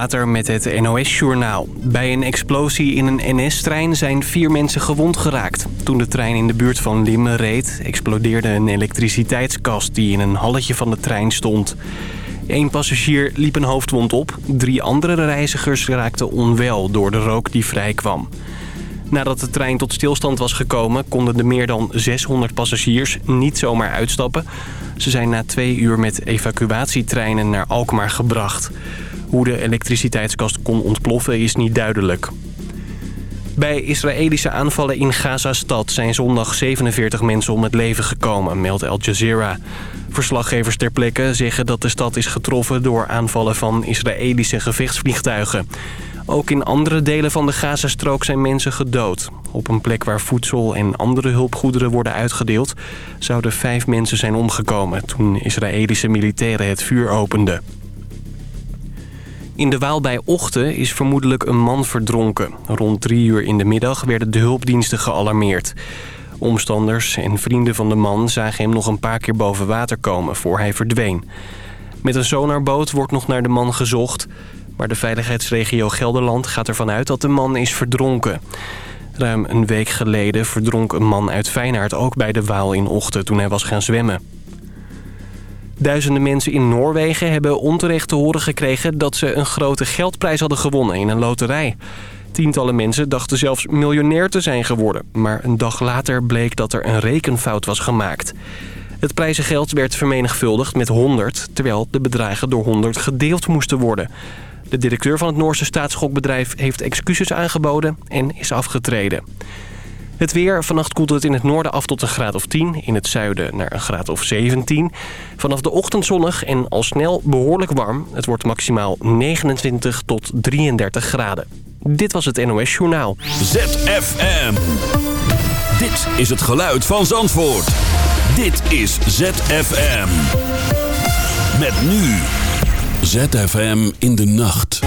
Later met het NOS-journaal. Bij een explosie in een NS-trein zijn vier mensen gewond geraakt. Toen de trein in de buurt van Limmen reed... explodeerde een elektriciteitskast die in een halletje van de trein stond. Eén passagier liep een hoofdwond op. Drie andere reizigers raakten onwel door de rook die vrijkwam. Nadat de trein tot stilstand was gekomen... konden de meer dan 600 passagiers niet zomaar uitstappen. Ze zijn na twee uur met evacuatietreinen naar Alkmaar gebracht... Hoe de elektriciteitskast kon ontploffen is niet duidelijk. Bij Israëlische aanvallen in Gaza-stad zijn zondag 47 mensen om het leven gekomen, meldt Al Jazeera. Verslaggevers ter plekke zeggen dat de stad is getroffen door aanvallen van Israëlische gevechtsvliegtuigen. Ook in andere delen van de Gazastrook zijn mensen gedood. Op een plek waar voedsel en andere hulpgoederen worden uitgedeeld... zouden vijf mensen zijn omgekomen toen Israëlische militairen het vuur openden. In de Waal bij Ochten is vermoedelijk een man verdronken. Rond drie uur in de middag werden de hulpdiensten gealarmeerd. Omstanders en vrienden van de man zagen hem nog een paar keer boven water komen voor hij verdween. Met een sonarboot wordt nog naar de man gezocht... maar de veiligheidsregio Gelderland gaat ervan uit dat de man is verdronken. Ruim een week geleden verdronk een man uit Feyenaard ook bij de Waal in Ochten toen hij was gaan zwemmen. Duizenden mensen in Noorwegen hebben onterecht te horen gekregen... dat ze een grote geldprijs hadden gewonnen in een loterij. Tientallen mensen dachten zelfs miljonair te zijn geworden. Maar een dag later bleek dat er een rekenfout was gemaakt. Het prijzengeld werd vermenigvuldigd met 100... terwijl de bedragen door 100 gedeeld moesten worden. De directeur van het Noorse staatsschokbedrijf heeft excuses aangeboden en is afgetreden. Het weer. Vannacht koelt het in het noorden af tot een graad of 10. In het zuiden naar een graad of 17. Vanaf de ochtend zonnig en al snel behoorlijk warm. Het wordt maximaal 29 tot 33 graden. Dit was het NOS Journaal. ZFM. Dit is het geluid van Zandvoort. Dit is ZFM. Met nu. ZFM in de nacht.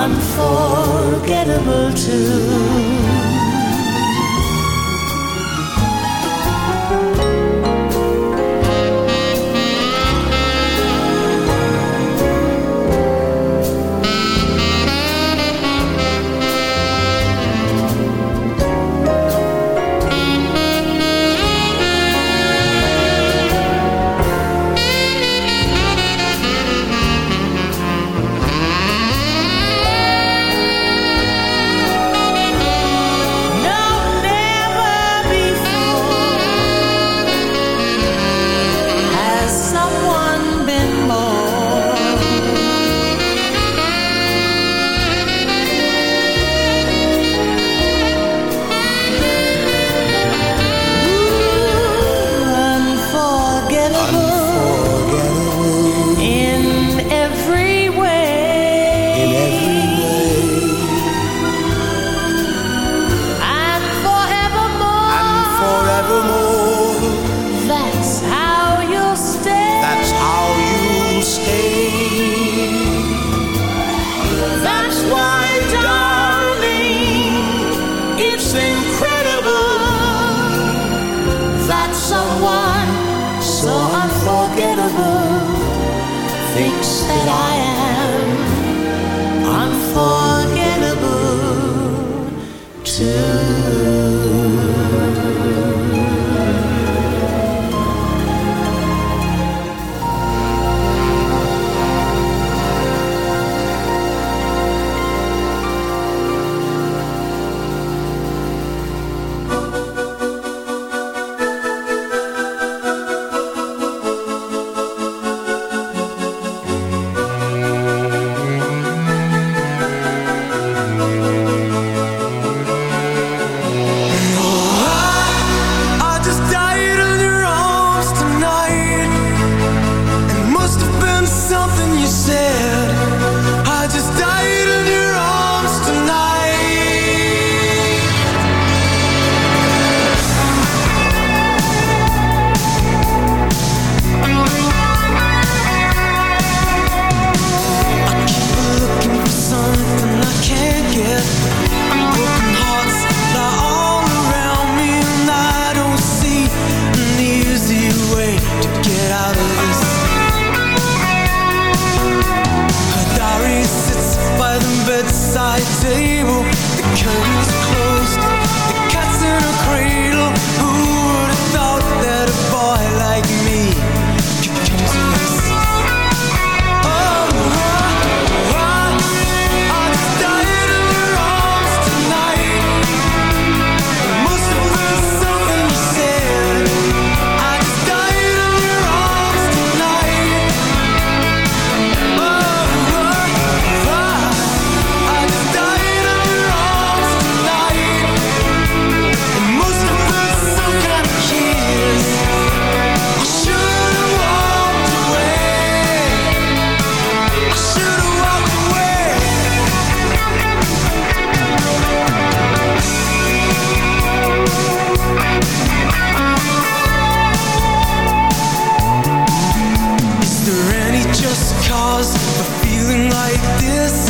Unforgettable too. cause for feeling like this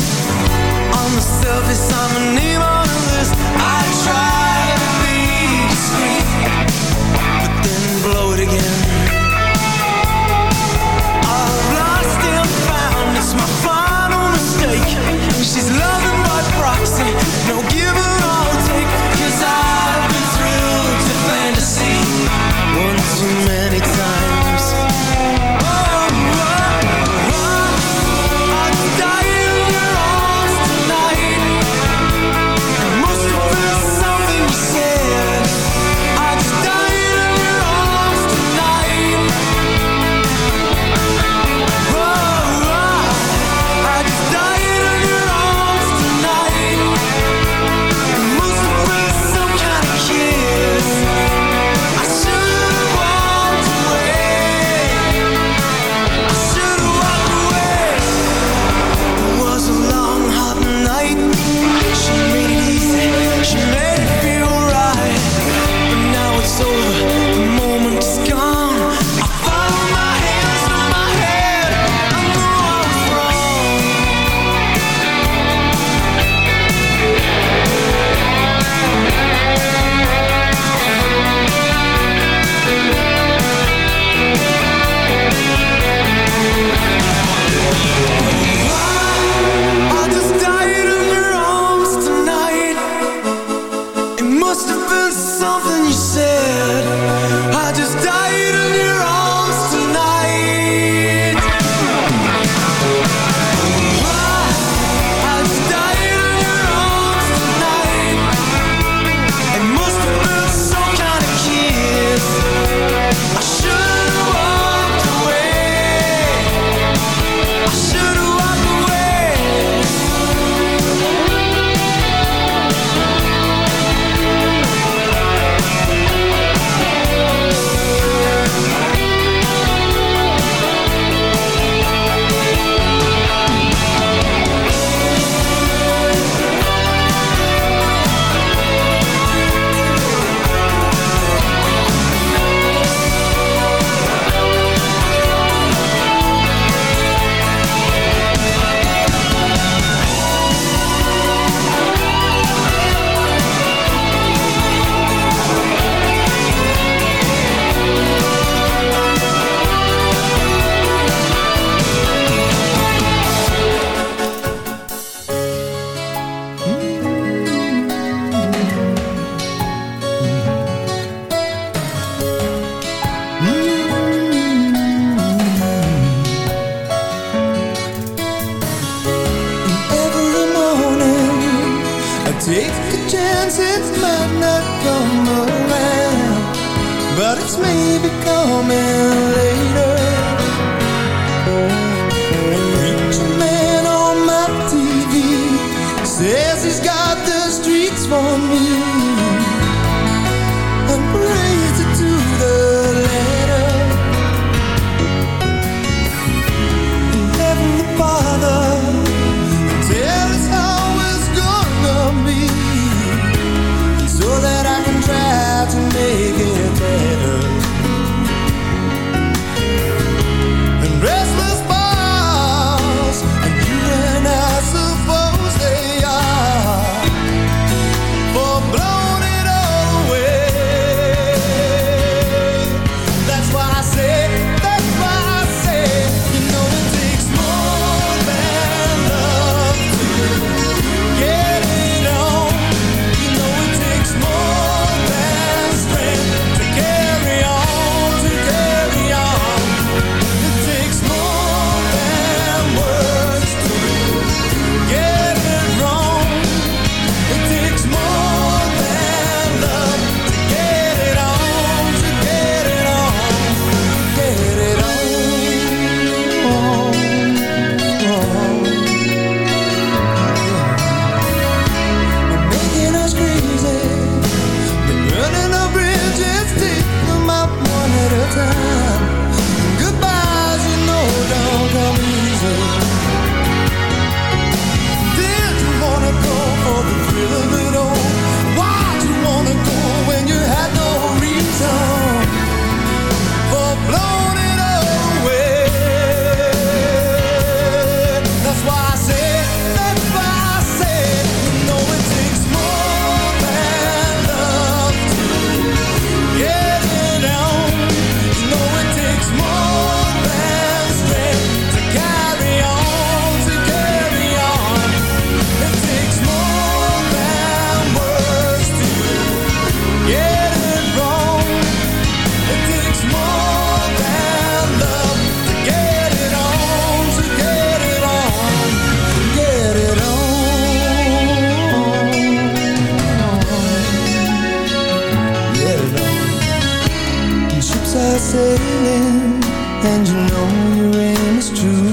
sailing And you know your aim is true.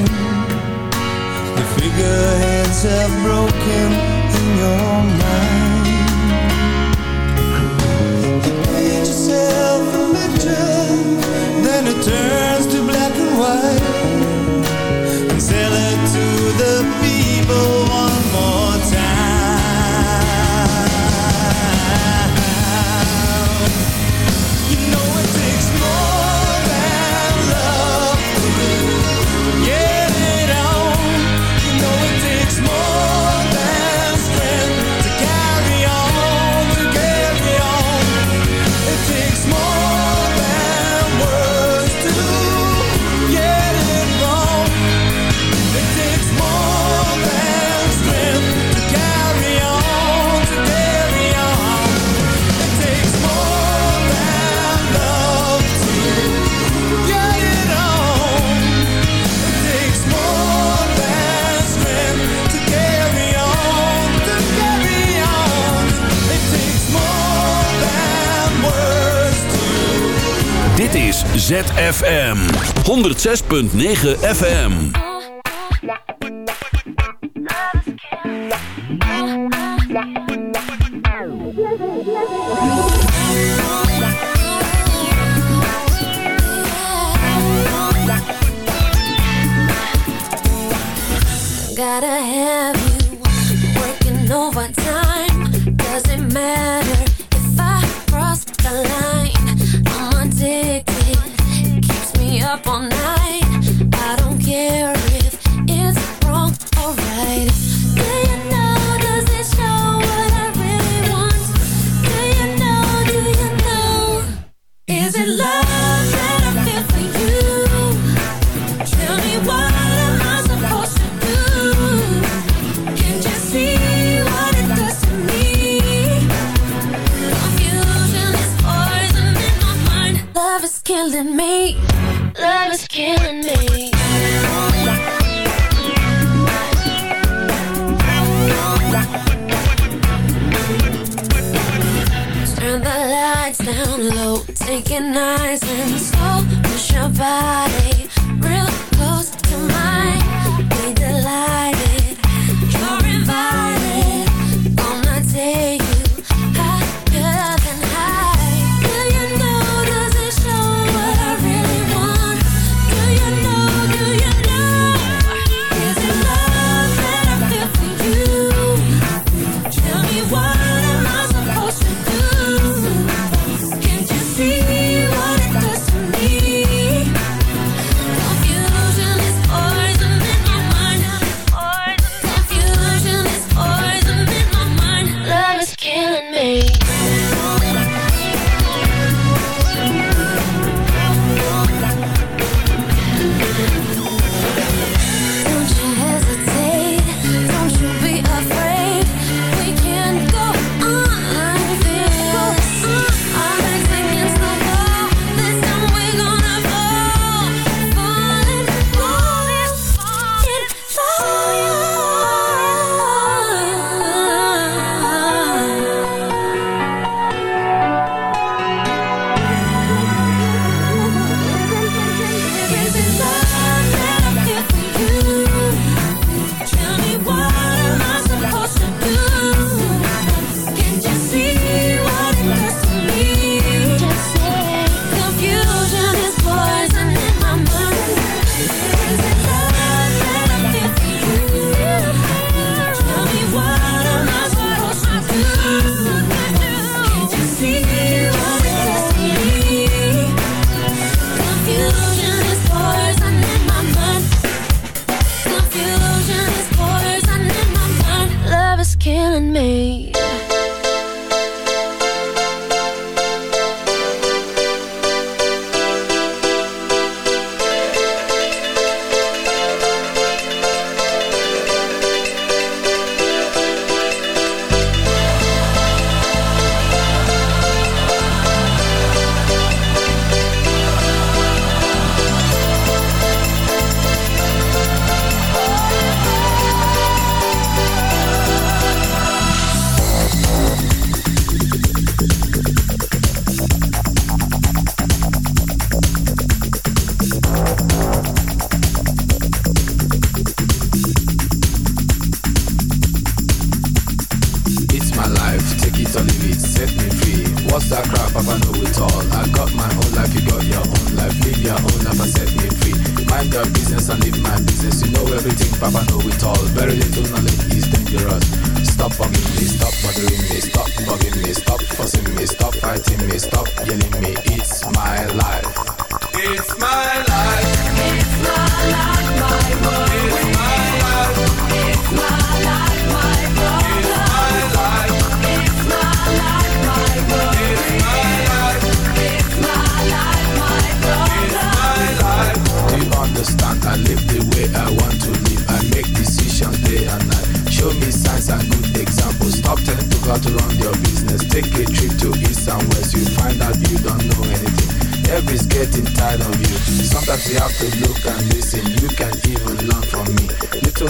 Your figureheads have broken ZFM 106.9 FM. I. Taking and slow, push your body.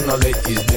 Little knowledge is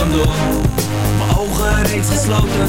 langzaam mijn ogen reeds gesloten.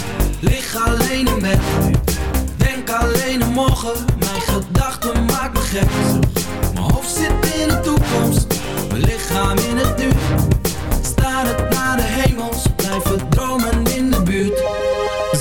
Lig alleen in bed, denk alleen aan morgen. Mijn gedachten maken me gek. Mijn hoofd zit in de toekomst, mijn lichaam in het nu. Staar het naar de hemels, blijven dromen